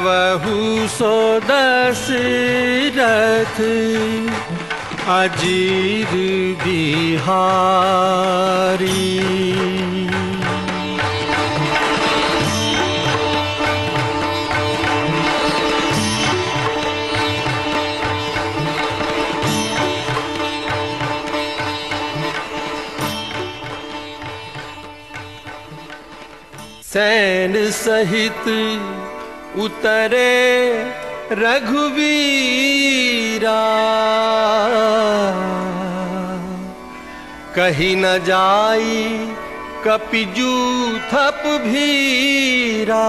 द्रवहु सो दशरथ अजीर बिहारी। सैन सहित उतरे रघुवीरा। कही न जाई कपिजू थप भीरा।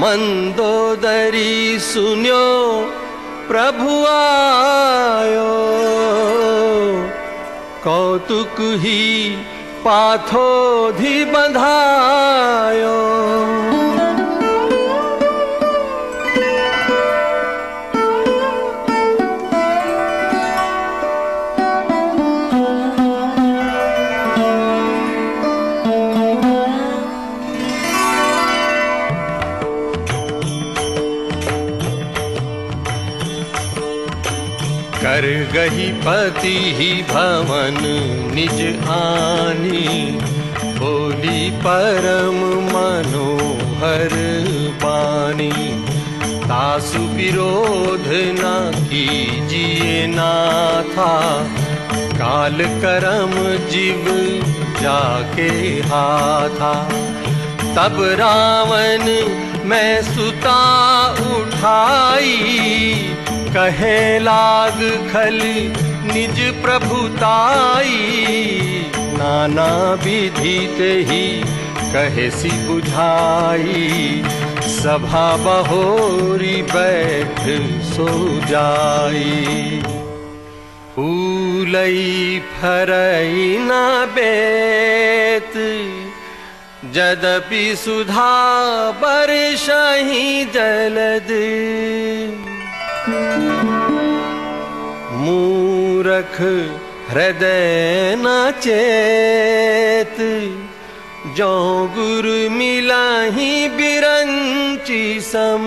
मंदोदरी सुन्यो प्रभु आयो। कौतुक ही पाथोधि बंधायो कर गही पति ही भवन निज आनी। बोली परम मनोहर बानी। तासु विरोध न कीजिए नाथा। काल करम जीव जाके हाथा। तब रावण मैं सुता उठाई। कहे लाग खल निज प्रभुताई नाना विधित ही कहे सी बुझाई। सभा बहोरी बैठ सो जाई। फूलई फरई न बेत जदपि सुधा जलद मूरख हृदय न चेत जो गुरु मिलाही बिरंची सम।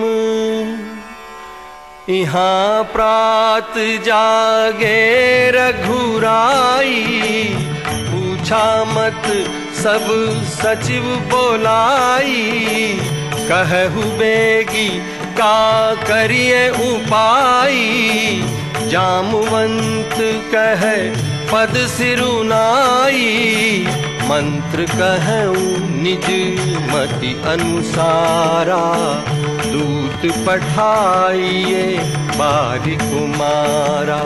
यहाँ प्रात जागे रघुराई पूछा मत सब सचिव बोलाई। कहु बेगी का करिए उपाय। जामवंत कह पद सिरुनाई मंत्र कहूँ निज मति अनुसारा। दूत पठाइए बारी कुमारा।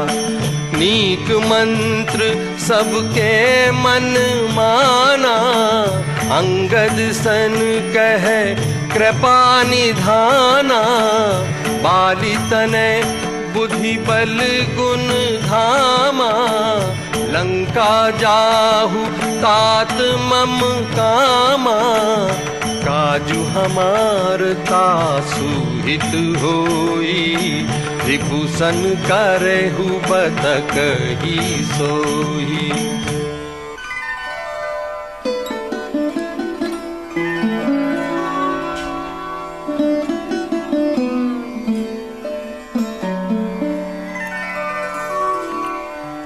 नीक मंत्र सबके मन माना। अंगद सन कह कृपा निधाना बाली तने बुद्धि बल गुण धामा लंका जाहु तात मम कामा काजू हमार तासु हित होई रिपुसन करहु बतक ही सोई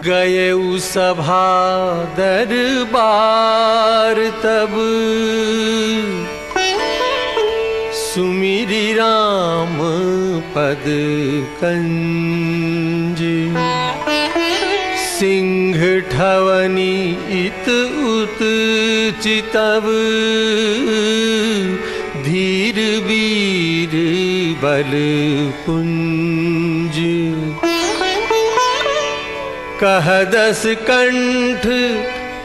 गए सभा दरबार तब। सुमिरी राम पद कंज। सिंह ठवनी इत उत चितव धीर वीर बल पुंज कह दस कंठ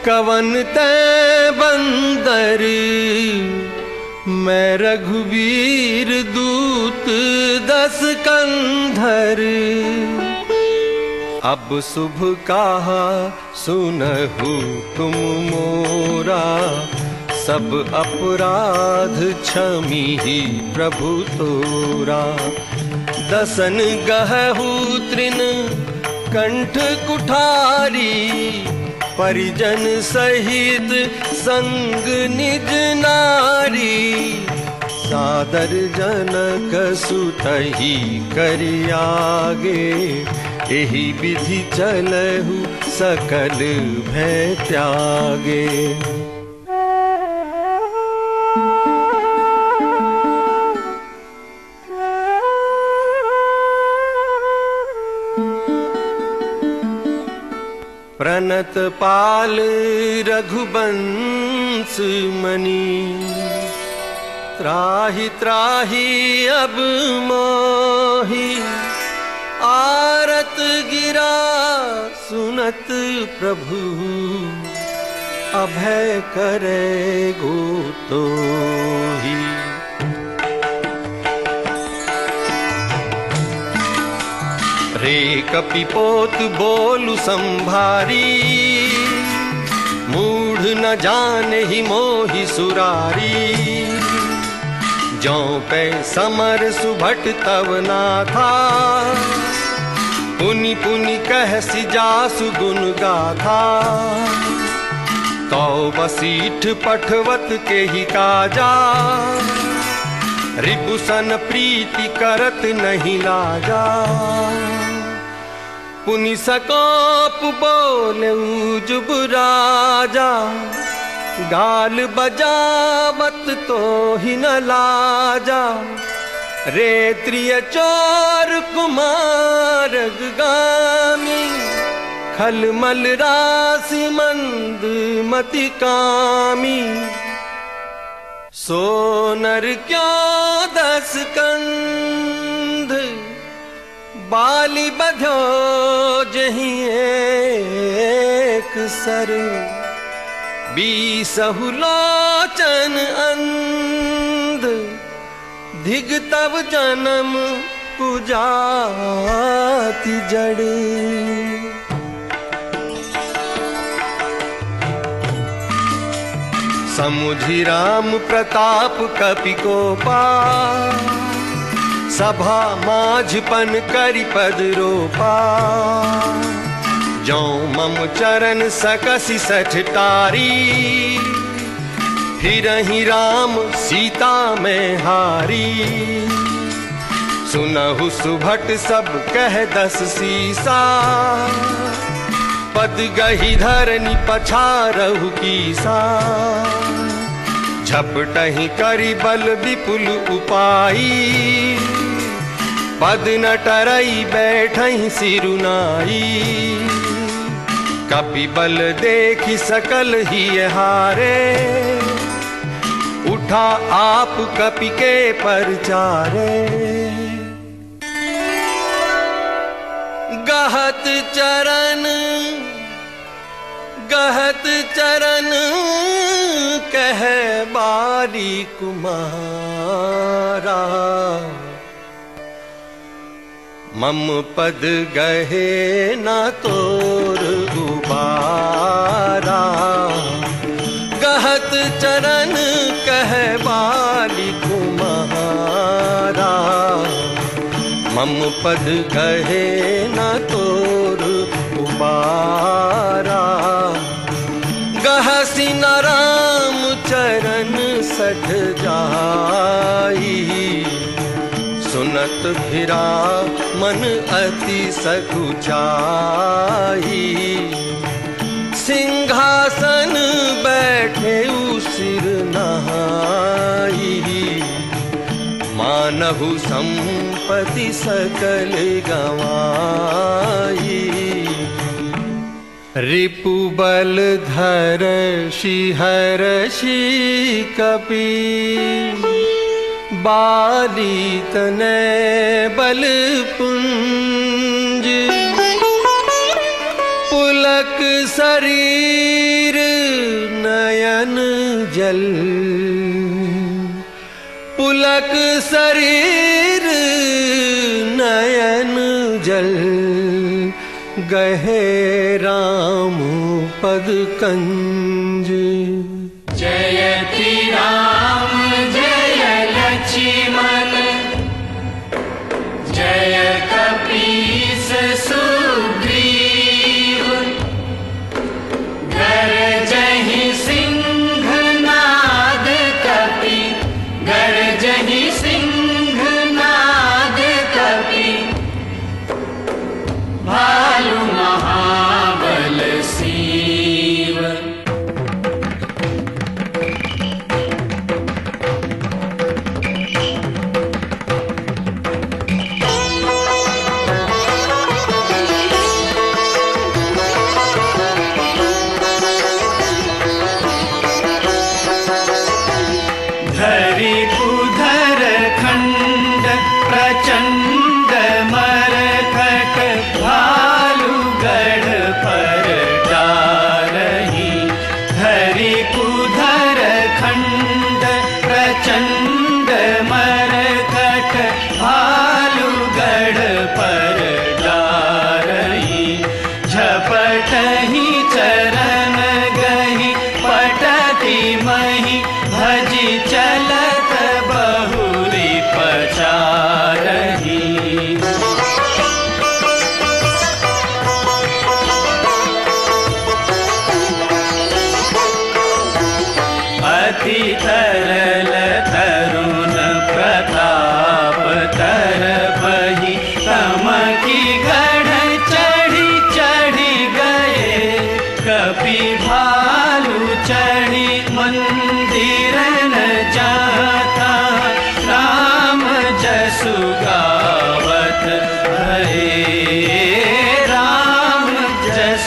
कवन तै बंदर। मैं रघुवीर दूत दस कंधर। अब शुभ कहा सुनहु तुम मोरा। सब अपराध क्षमी ही प्रभु तोरा। दसन गहू तृण कंठ कुठारी, परिजन सहित संग निज नारी। सादर जनक सुतही करियागे यही विधि चलहु सकल भय त्यागे। प्रणत पाल रघुबंश मणि। त्राही त्राही अब मोही। आरत गिरा सुनत प्रभु। अभय करे गो तो ही रे कपिपोत बोलु संभारी। मूढ़ न जान ही मोहि सुरारी। जो पे समर सुभट तव ना था पुनि पुनि कह सिजासु गुन गाथा। तो बसीठ पठवत के ही काजा। रिपुसन प्रीति करत नहीं लाजा। पुनि सकोप बोले जुब राजा। गाल बजावत तो ही न लाजा। रे त्रिय चोर कुमार गामी। खलमल राशि मंद मति कामी। सोनर क्यों दस कंध बाली बधो जही एक सर। बीसहु लोचन अंध। धिग तब जन्म पुजाति जड़। समुझी राम प्रताप कपि को पा सभा माझपन करि पद रोपा। जो मम चरण सकसि सठटारी फिर ही राम सीता में हारी। सुनहु सुभट सब कह दस सीसा, पद गही धरनी पछारहु कीसा। झपटही करी बल विपुल उपाई। पद न टरई बैठही सिरुनाई कपि बल देखी सकल ही हारे। उठा आप कपि के परचारे। गहत चरण गहत चरण कह बारी कुमारा। मम पद गहे न तोर उबारा। गहत चरण कह बाली कुमारा। मम पद कहे न तोर उबारा। सठ जाई। सुनत फिरा मन अति सकुचाई। सिंहासन बैठे सिर नहाई। मानहु संपति सकल गवाई। रिपु बल धर शिहर कपि बाली तने बल पुंज। पुलक शरीर नयन जल। पुलक शरीर नयन जल। गहे राम पद कंज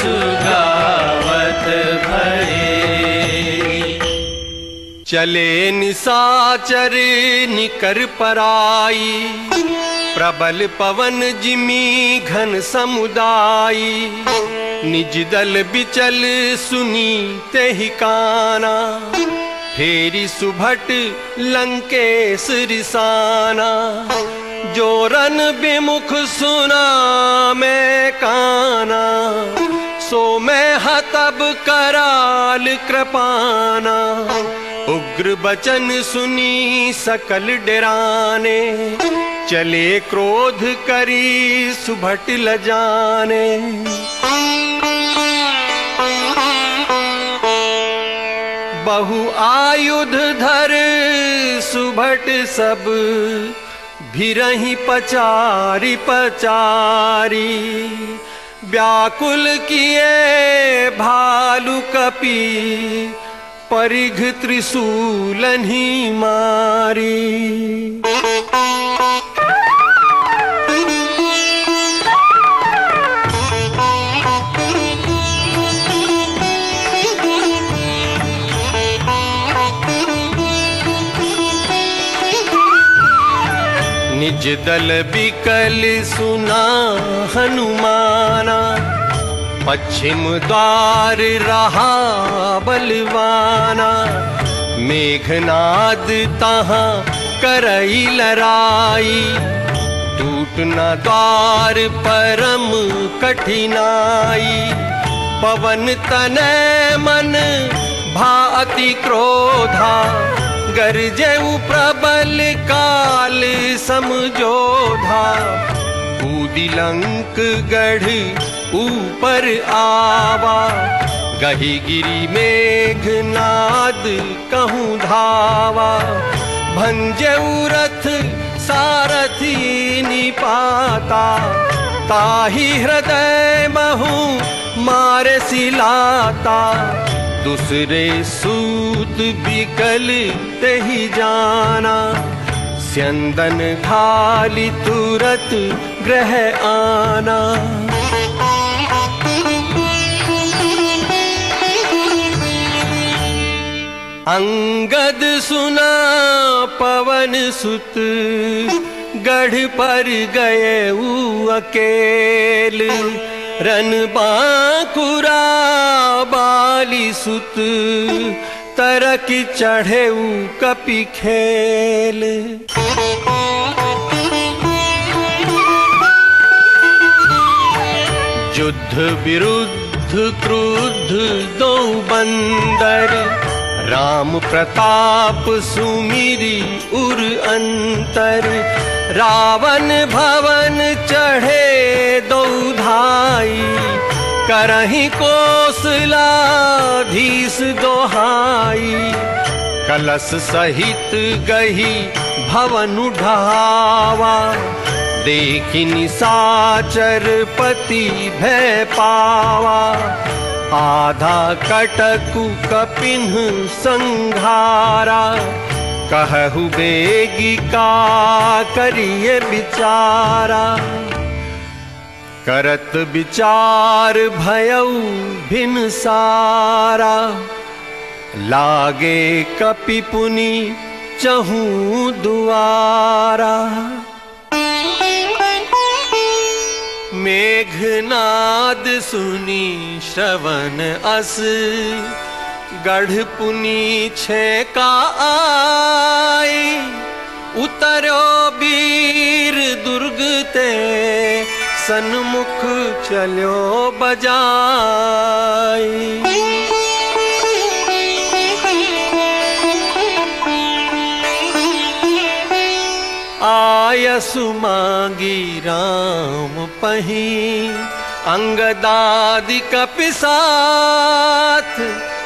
जसु गावत भये चले निसाचर निकर पराई, प्रबल पवन जिमी घन समुदाई। निज दल बिचल सुनी तेहि काना, फेरी सुभट लंकेश रिसाना। जोरन विमुख सुना मैं काना। सो मैं हतब कराल कृपाना। उग्र बचन सुनी सकल डराने। चले क्रोध करी सुभट लजाने। बहु आयुध धर सुभट सब, भिरही पचारी पचारी। व्याकुल किए भालु कपि परिघ त्रिशूलन मारी। निज दल बिकल सुना हनुमाना पश्चिम द्वार रहा बलवाना मेघनाद तहाँ करई लराई टूट न द्वार परम कठिनाई पवन तनय मन भाति क्रोधा गरजेऊ प्रबल काल समझोधा कूदी गढ़ ऊपर आवा। गही गिरी मेघनाद कहूँ धावा। भंजेऊ रथ सारथी निपाता। ताही हृदय महू मारे सिलाता। दूसरे सूत बिकल तही जाना। स्यंदन खाली तुरत ग्रह आना। अंगद सुना पवन सुत, गढ़ पर गए ऊ अकेल। रन बांकुरा बाली सुत तरक चढ़े कपि खेल। युद्ध विरुद्ध क्रुद्ध दो बंदर राम प्रताप सुमिरी उर अंतर रावण भवन चढ़े दो धाई करही कोसलाधीश दोहाई। कलश सहित गही भवन ढावा देखी निसाचर पति भय पावा आधा कटकु कपिन संघारा, कहु बेगी का करिए बिचारा। करत विचार भयऊ भिन सारा, लागे कपि पुनि चहू दुआरा। मेघनाद सुनी श्रवण अस, गढ़ पुनी छे का आई। उतरो वीर दुर्ग ते, सन्मुख चलो बजाई। आयसु मांगी राम पही, अंगदादि कपिसाथ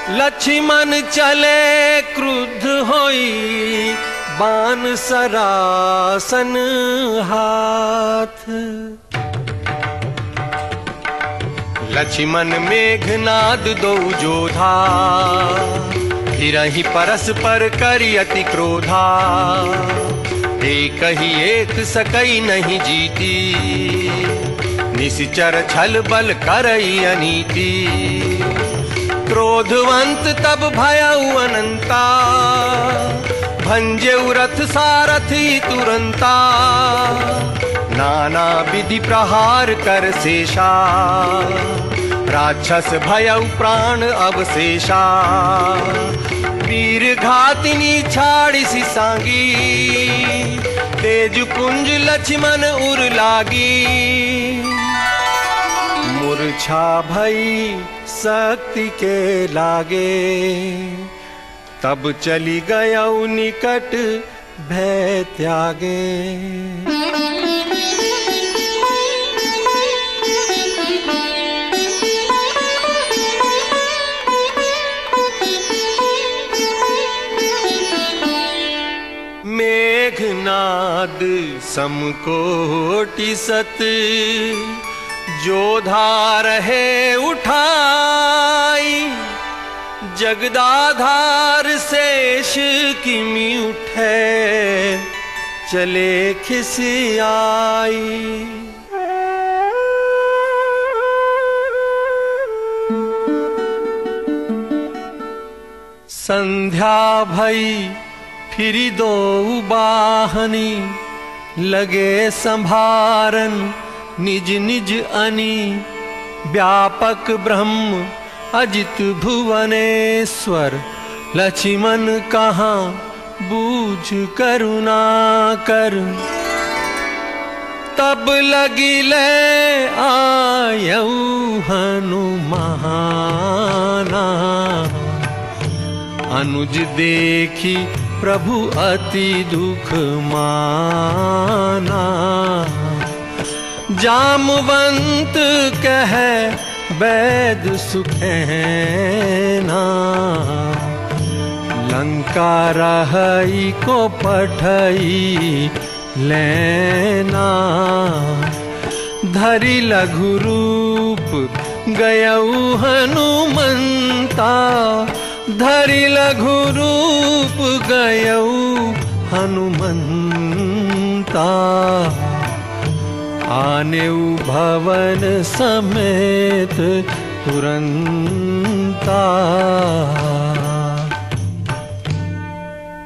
लक्ष्मण चले, क्रुद्ध होई बान सरासन हाथ। लक्ष्मण मेघनाद दो जोधा। हिरहि परस्पर करी अति क्रोधा। एक ही एक सकई नहीं जीती। निश्चर छल बल करई अनीति। क्रोधवंत तब भयउ अनंता। भंजे रथ सारथी तुरंता। नाना विधि प्रहार कर शेषा। राक्षस भयउ प्राण अवशेषा। वीर घातिनी छाड़ी सांगी तेज कुंज लक्ष्मण उर लागी। मूर्छा भई शक्ति के लागे। तब चली गया निकट भय त्यागे। मेघनाद समकोटि सत। जोधा है उठाई, जगदाधार शेष किमि उठे, चले खिसियाई संध्या भई, फिरी दो बाहनी लगे संभारन निज निज अनी व्यापक ब्रह्म अजित भुवनेश्वर। लक्ष्मण कहाँ बूझ करुणा कर। तब लगी ले आयऊ हनुमाना। अनुज देखी प्रभु अति दुख माना। जामवंत कह वैद सुखैना लंका रही को पठई लेना। धरी लघु रूप गयऊ हनुमंता। धरि लघु रूप गयऊ हनुमंता। आने भवन समेत तुरंता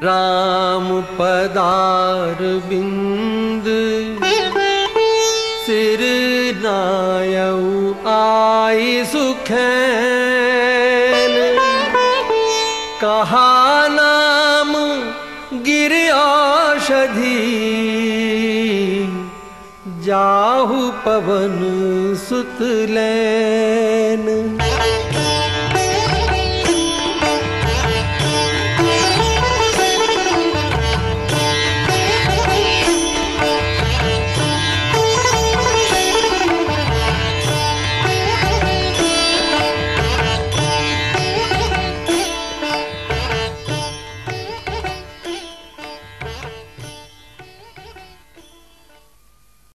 राम पदार बिंद सिर नायऊ आई सुखैन कहा नाम गिर औषधि जाहु पवन सुतलैन